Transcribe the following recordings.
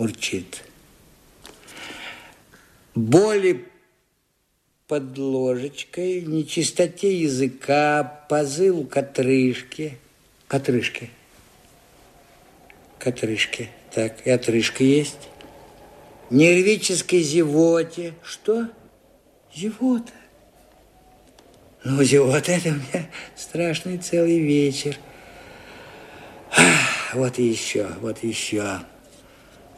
урчит. Боли под ложечкой, нечистоте языка, позыву к отрыжке. К отрыжке. К отрыжке. Так, и отрыжка есть. Нервической зевоте. Что? Зевота. Ну, зевота, это у меня страшный целый вечер. Вот и еще, вот еще.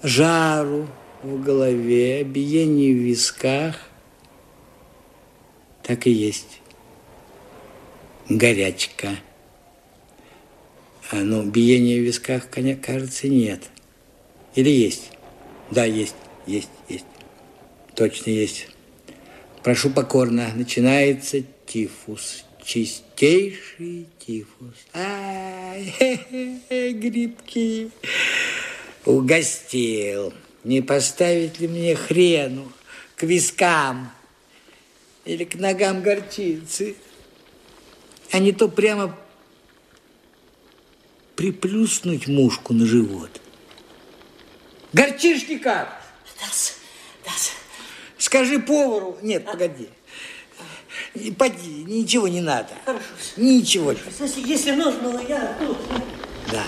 Жару в голове, биение в висках. Так и есть. Горячка. А, ну, биение в висках, кажется, нет. Или есть? Да, есть, есть, есть. Точно есть. Прошу покорно. Начинается тифус. Чистейший тифус. Ай, грибки. Угостил. Не поставить ли мне хрену к вискам или к ногам горчицы? А не то прямо приплюснуть мушку на живот. Горчишки как? Дас, дас. Скажи повару. Нет, а? погоди. Поди, ничего не надо. Хорошо. Ничего. Если нужно, я тут. Да.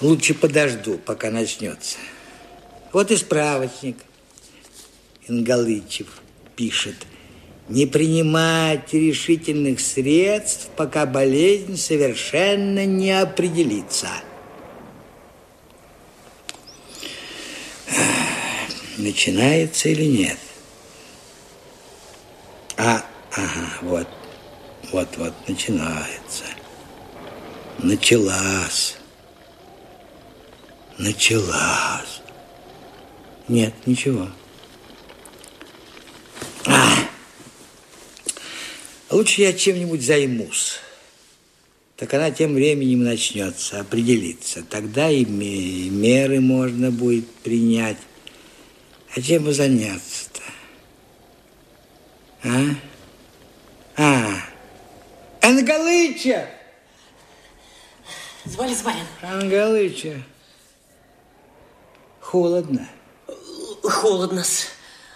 Лучше подожду, пока начнется. Вот и справочник. Ингалычев пишет. Не принимать решительных средств, пока болезнь совершенно не определится. Начинается или нет? А, ага, вот, вот, вот, начинается. Началась. Началась. Нет, ничего. А, лучше я чем-нибудь займусь. Так она тем временем начнется, определиться. Тогда и меры можно будет принять. А чем бы заняться-то? А? А, Ангалыча! Звали, звали. Ангалыча. Холодно. Холодно-с.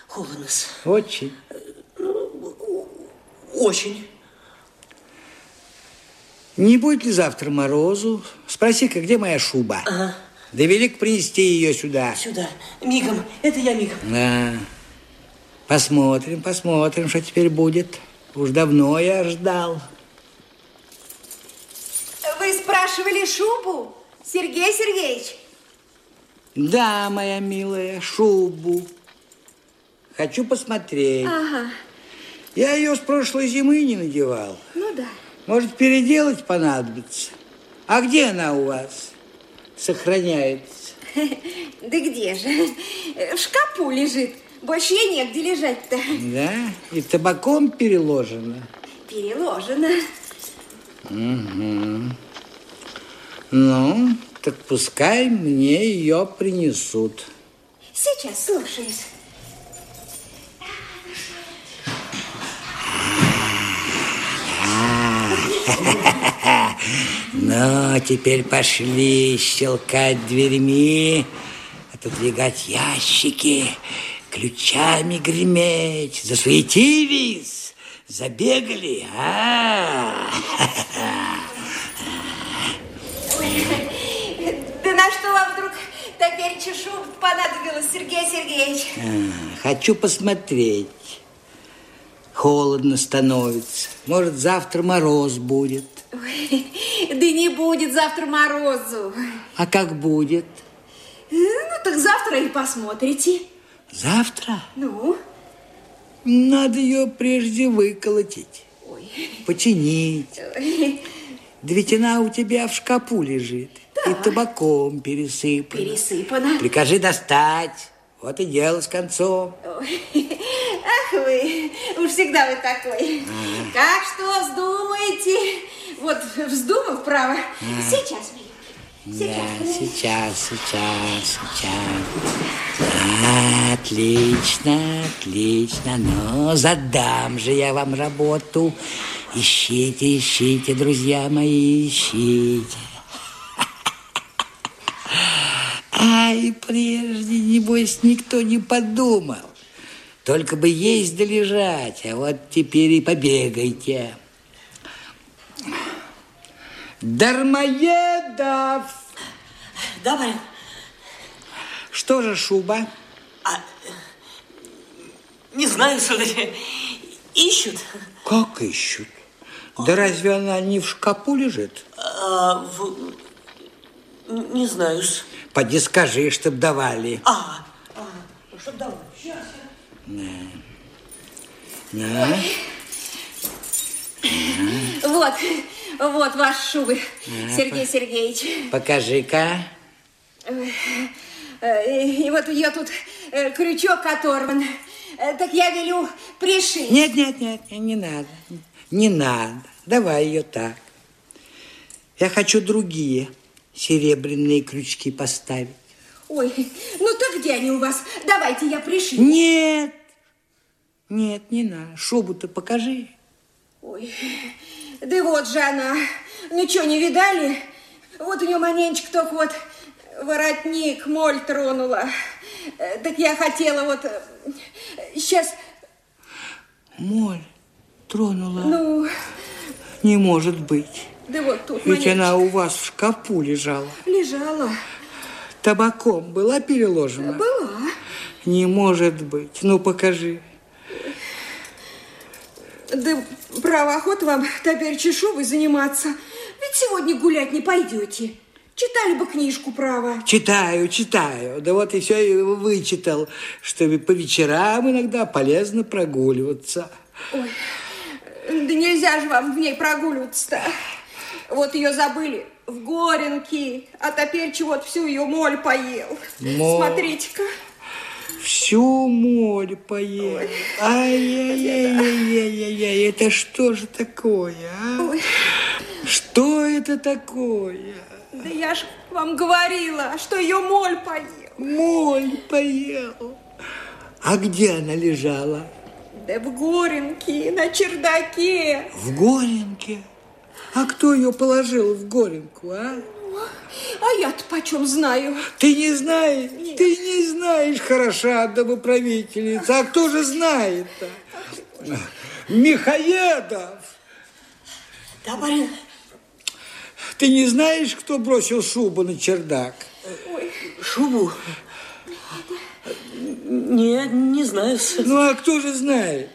Холодно-с. Очень. Очень. Не будет ли завтра морозу? Спроси-ка, где моя шуба? Ага. Да велик принести ее сюда. Сюда. Мигом. Это я мигом. Да. Посмотрим, посмотрим, что теперь будет. Уж давно я ждал. Вы спрашивали шубу, Сергей Сергеевич? Да, моя милая, шубу. Хочу посмотреть. Ага. Я ее с прошлой зимы не надевал. Ну да. Может, переделать понадобится. А где она у вас сохраняется? Да где же? В шкафу лежит. Больше ей негде лежать-то. Да? И табаком переложено? Переложено. Угу. Ну, так пускай мне ее принесут. Сейчас слушаюсь. Ну, теперь пошли щелкать дверьми, отодвигать ящики, ключами греметь. Засуетились, забегали. А -а -а. На что вам вдруг теперь чешу понадобилось, Сергей Сергеевич? Хочу посмотреть. Холодно становится. Может, завтра мороз будет. Ой, да не будет завтра морозу. А как будет? Ну, так завтра и посмотрите. Завтра? Ну? Надо ее прежде выколотить. Ой. Починить. Ой. Да ведь она у тебя в шкафу лежит. И табаком пересыпана. Пересыпана. Прикажи достать. Вот и дело с концом. Ой. Ах вы, уж всегда вы такой. А. Как что вздумаете? Вот вздумав, право. А. Сейчас, Сейчас. Да, сейчас, сейчас, сейчас. Отлично, отлично. Ну, задам же я вам работу. Ищите, ищите, друзья мои, ищите. Ай, прежде, небось, никто не подумал. Только бы есть да лежать, а вот теперь и побегайте. Дармоедов! Да, барин? Что же шуба? Не знаю, сударь. Ищут. Как ищут? Да разве она не в шкапу лежит? А, в... Не знаю. -с. Поди скажи, чтоб давали. А, а, чтоб давай. Сейчас. На. Вот, вот ваш шубы, Сергей Сергеевич. Покажи-ка. Э, И вот ее тут э, крючок оторван. Э, Так я велю пришить. Нет, нет, нет, не, не надо. Не надо. Давай ее так. Я хочу другие серебряные крючки поставить. Ой, ну так где они у вас? Давайте я пришью. Нет, нет, не надо. Шубу-то покажи. Ой, да вот же она. Ну что, не видали? Вот у нее маленечко только вот воротник, моль тронула. Э, Так я хотела вот... Сейчас, Моль тронула. ну, Не может быть. Да вот тут Ведь она у вас в шкафу лежала. лежала. Табаком была переложена? Была. Не может быть. Ну, покажи. Да право, охота вам теперь чешовой заниматься. Ведь сегодня гулять не пойдете. Читали бы книжку, право. Читаю, читаю. Да вот и все и вычитал, что по вечерам иногда полезно прогуливаться. Ой, да нельзя же вам в ней прогуливаться-то. Вот ее забыли в Горенке, а теперь чего-то всю ее моль поел. Моль. Смотрите-ка. Всю моль поел. Ай-яй-яй-яй-яй-яй. Это что же такое, а? Ой, Что это такое? да я ж вам говорила, что ее моль поел. Моль поел. А где она лежала? Да в Горенке, на чердаке. В Горенке. А кто ее положил в Горенку, а? А я-то почем знаю? Ты не знаешь? Ты не знаешь, хороша домоправительница. А кто же знает-то? Михаедов! Да, барин? Ты не знаешь, кто бросил шубу на чердак? Шубу? Нет, не знаю. Ну, а кто же знает?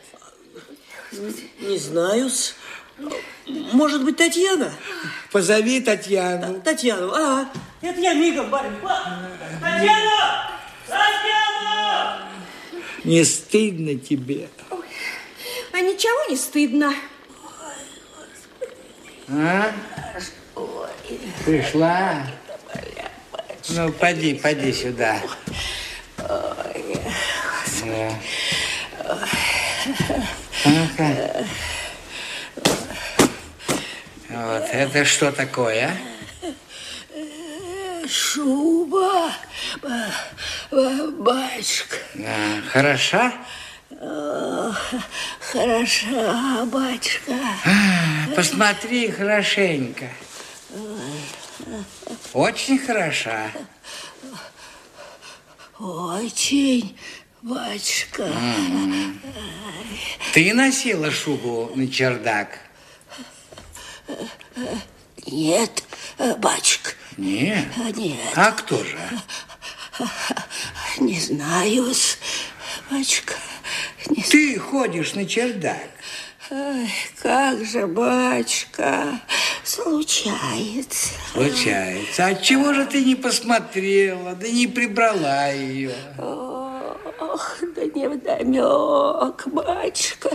Не знаю. Может быть, Татьяна? Позови Татьяну. Татьяну, а, это я мигом, барин. Татьяна! Татьяна! Не стыдно тебе? А ничего не стыдно. А? Пришла? Ну, поди, поди сюда. Да. Ну-ка. Это что такое, а? Шуба, ба- ба- батюшка, А, хороша? хороша, батюшка. А, Посмотри хорошенько. Очень хороша. Очень, батюшка. Ты носила шубу на чердак? Нет, батюшка, Нет. нет, А кто же? не знаю, батюшка. Не Ты ходишь на чердак. Ай, как же, батюшка, случается. Случается. А чего же ты не посмотрела, да не прибрала ее? Ох, да не вдомек, батюшка.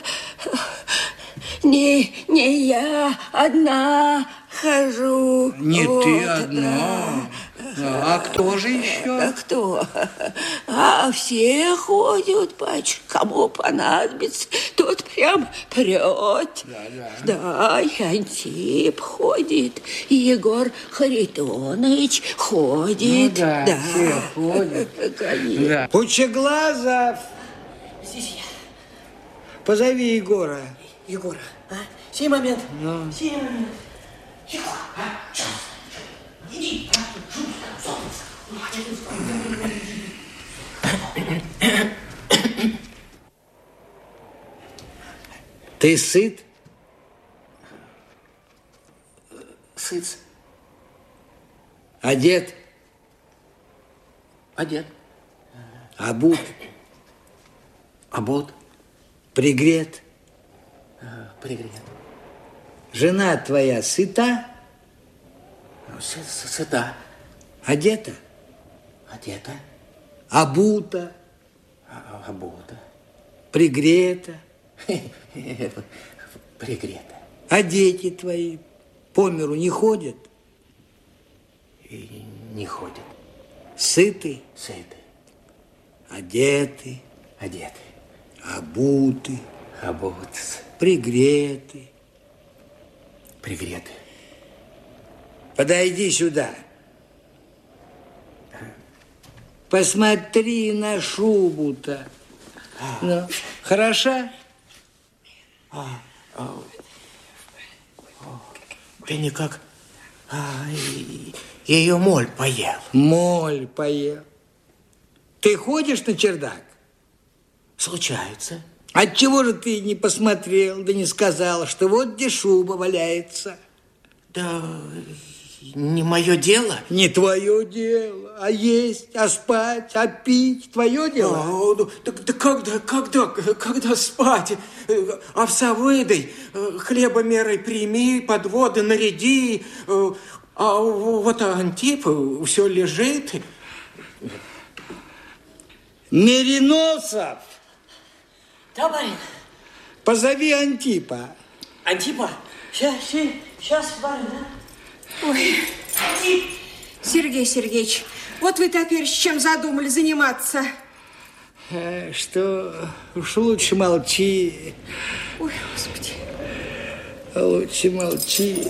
Не, не я одна хожу. Не Вот, ты одна. А кто же А еще? кто? А все ходят, батюшка, кому понадобится, тот прям прет. Да, Да, и Антип ходит, и Егор Харитонович ходит. Ну да, все ходят. Конечно. Да. Пучеглазов, Здесь я. позови Егора. Егора, а? Сей момент. Ну. Сей момент. Тихо, а? Иди. Ну, ты сыт? Сыт. Одет? Одет. Обут? Обут. Пригрет? Пригрет. Жена твоя сыта? Сы- сы- Сыта. Одета? Одета. Обута? А- Обута. Пригрета? Пригрета. А дети твои по миру не ходят? И не ходит. Сыты? Сыты. Одеты? Одеты. Обуты? Обуты. Пригреты? Пригреты. Подойди сюда. Посмотри на шубу-то. Ну, хороша? Да никак. А, ее моль поел. Моль поел. Ты ходишь на чердак? Случается. Отчего же ты не посмотрел, да не сказал, что вот где шуба валяется? Да не мое дело. Не твое дело, а есть, а спать, а пить, твое дело. А, ну, так- да когда, когда, когда спать? Э, Овса выдай, э, хлеба мерой прими, подводы наряди. э, А вот Антип все лежит. Мериносов, Да, барин. позови Антипа. Антипа, сейчас, сейчас, барин, да? Ой, Сергей Сергеевич, вот вы теперь с чем задумали заниматься? Э, Что уж лучше молчи, Ой, Господи. лучше молчи.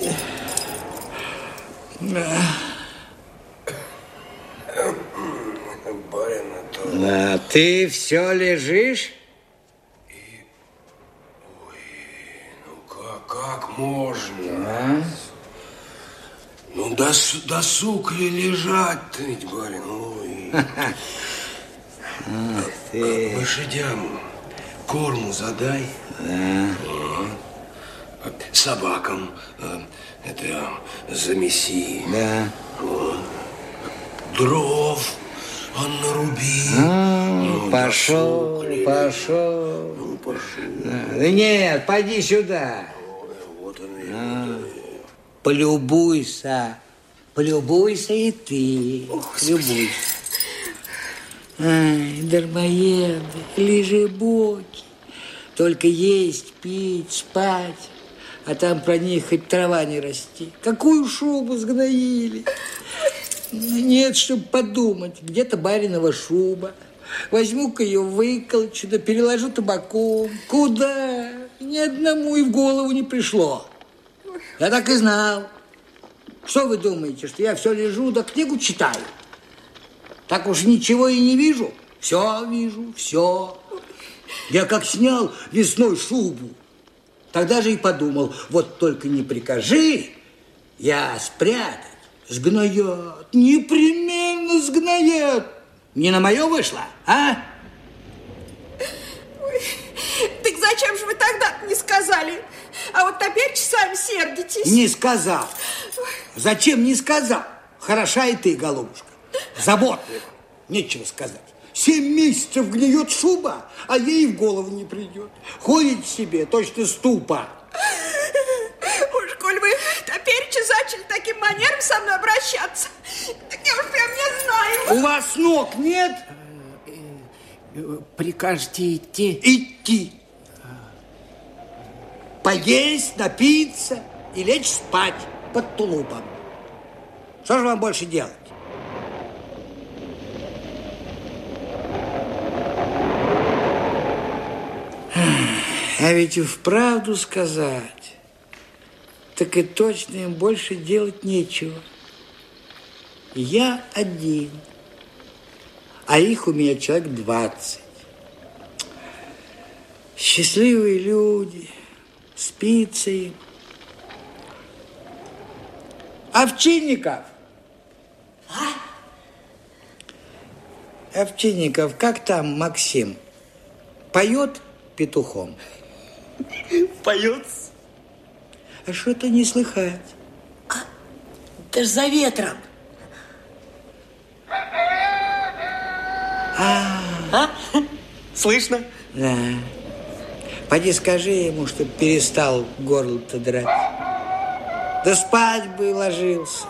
Барин, это... А ты все лежишь? Ну как, можно? Ну дос, досуг ли лежать-то ведь, барин? Ой. Ты... Лошадям корму задай. Вот. Собакам э, это замеси. Да. Дров а наруби. Ну, пошел, досуг ли пошел. Ну, пошел. Да Нет, пойди сюда. Вот он и Полюбуйся. Полюбуйся и ты. Любуйся. Ай, дармоеды, лежебоки. Только есть, пить, спать. А там про них хоть трава не расти. Какую шубу сгноили. Нет, чтобы подумать. Где-то баринова шуба. Возьму-ка ее, выколчу, да переложу табаком. Куда? Ни одному и в голову не пришло. Я так и знал. Что вы думаете, что я все лежу, да книгу читаю? Так уж ничего и не вижу. Все вижу, все. Я как снял весной шубу, тогда же и подумал, вот только не прикажи, я спрятать, сгноет, непременно сгноет. Не на мое вышло, а? Так зачем же вы тогда не сказали? А вот теперь сами сердитесь. Не сказал. Зачем не сказал? Хороша и ты, голубушка. Заботлива. Нечего сказать. Семь месяцев гниет шуба, а ей в голову не придет. Ходит себе, точно ступа. Уж коль вы теперь зачали таким манером со мной обращаться, так я уж прям не знаю. У вас ног нет? Прикажете идти? Идти. Поесть, напиться и лечь спать под тулупом. Что же вам больше делать? А ведь и вправду сказать, так и точно им больше делать нечего. Я один, а их у меня человек двадцать. Счастливые люди, спится им. Овчинников! Овчинников, как там Максим? Поет петухом? поет. А что-то не слыхать. Ты ж за ветром. А? Слышно? Да. Пойди скажи ему, чтоб перестал горло-то драть. Да спать бы ложился.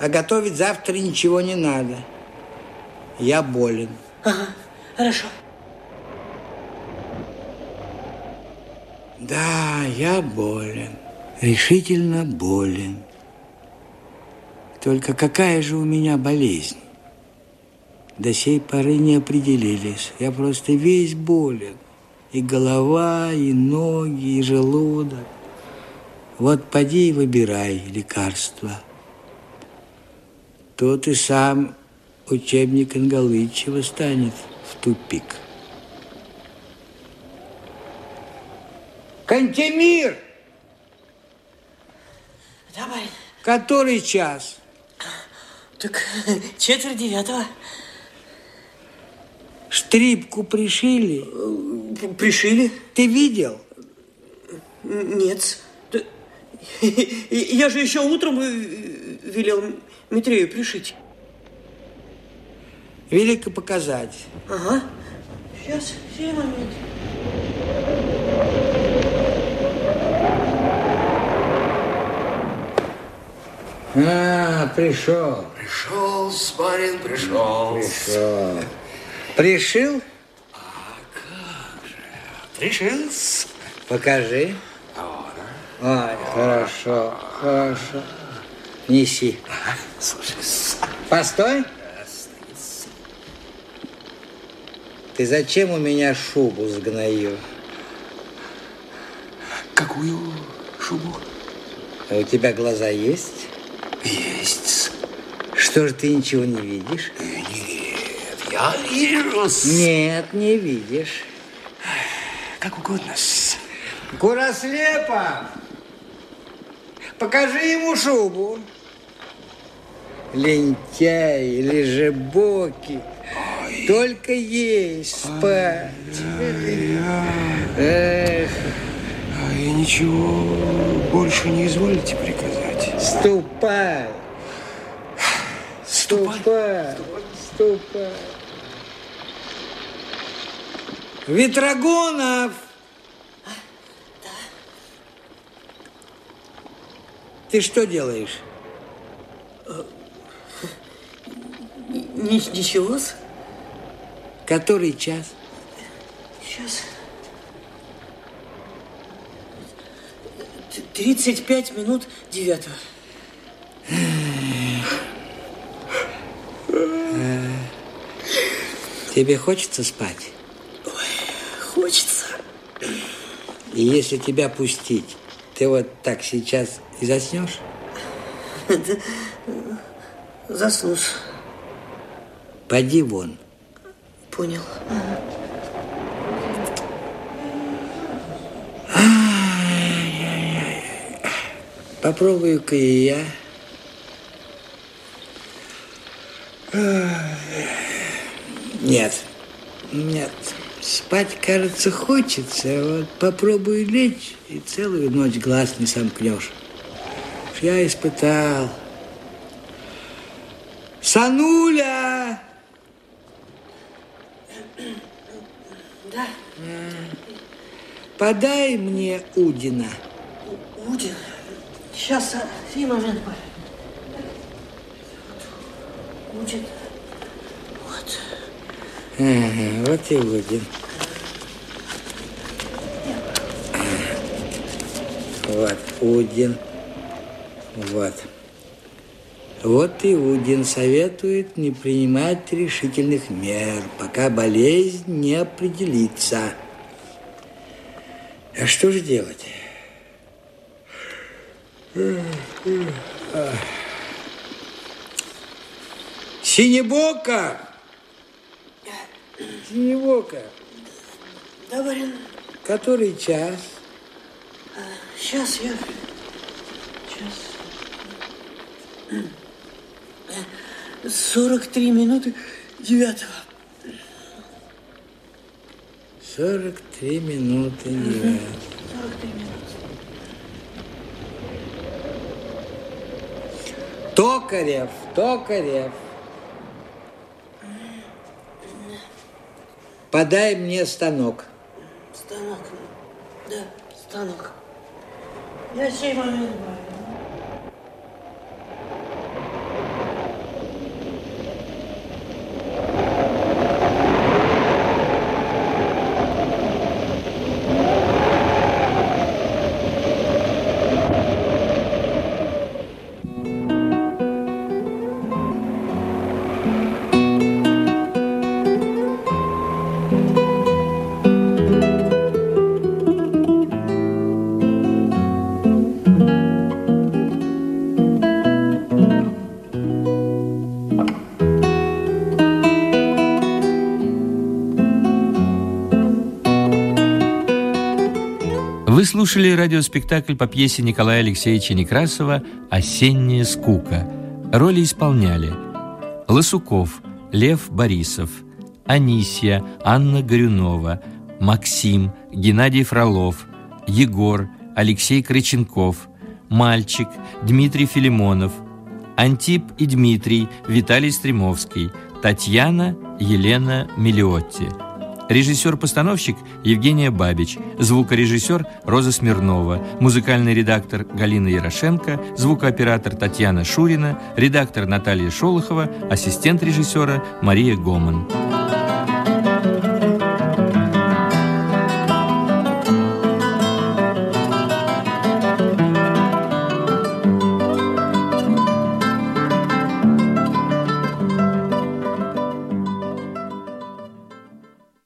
А готовить завтра ничего не надо. Я болен. Ага, хорошо. Да, я болен. Решительно болен. Только какая же у меня болезнь? До сей поры не определились. Я просто весь болен. И голова, и ноги, и желудок. Вот поди и выбирай лекарства. Тут и сам учебник Ингалычева станет в тупик. Кантемир! Да, барин. Который час? Так четверть девятого. Штрипку пришили? Пришили? Ты видел? Нет. Я же еще утром э, велел Митрею пришить. Велико показать. Ага. Сейчас, сей момент. А, пришел. Пришел, барин, пришел. Пришел. Пришил? Пришел. Покажи. Ой, хорошо, хорошо. Неси. Слушай, Постой. Ты зачем у меня шубу сгноил? какую шубу? А у тебя глаза есть? Есть. Что же ты ничего не видишь? Нет, я вижу. Нет, не видишь. Как угодно. Курослепа! Покажи ему шубу. Лентяй, лежебоки. Только есть спать. Эх, А и ничего больше не изволите приказать. ступай. Ступай. Ступай. Ветрогонов! Ты что делаешь? Ни- ничего. -с. Который час? Сейчас. Т- 35 минут девятого. Тебе хочется спать? Хочется. И если тебя пустить, ты вот так сейчас и заснешь? Заснусь. Пойди вон. Понял. Попробую-ка и я. Нет, нет. Спать, кажется, хочется. а Вот попробую лечь, и целую ночь глаз не сомкнешь. Я испытал. Сануля! Да. Подай мне Удина. Удин. Сейчас, а, сей момент. Барин. Ага, вот и Удин. Вот, Удин. Вот. Вот и Удин советует не принимать решительных мер, пока болезнь не определится. А что же делать? Синебока! Синебока, Да, барин. который час? Сейчас я... Сейчас. 43 минуты девятого. 43 минуты, нет. Токарев, Токарев. Подай мне станок. Станок. Да, станок. Я сей момент слушали радиоспектакль по пьесе Николая Алексеевича Некрасова «Осенняя скука». Роли исполняли Лысуков Лев Борисов, Анисия Анна Горюнова, Максим Геннадий Фролов, Егор Алексей Крыченков, Мальчик Дмитрий Филимонов, Антип и Дмитрий Виталий Стремовский, Татьяна Елена Мелиотти. Режиссер-постановщик Евгения Бабич, звукорежиссер Роза Смирнова, музыкальный редактор Галина Ярошенко, звукооператор Татьяна Шурина, редактор Наталья Шолохова, ассистент режиссера Мария Гоман.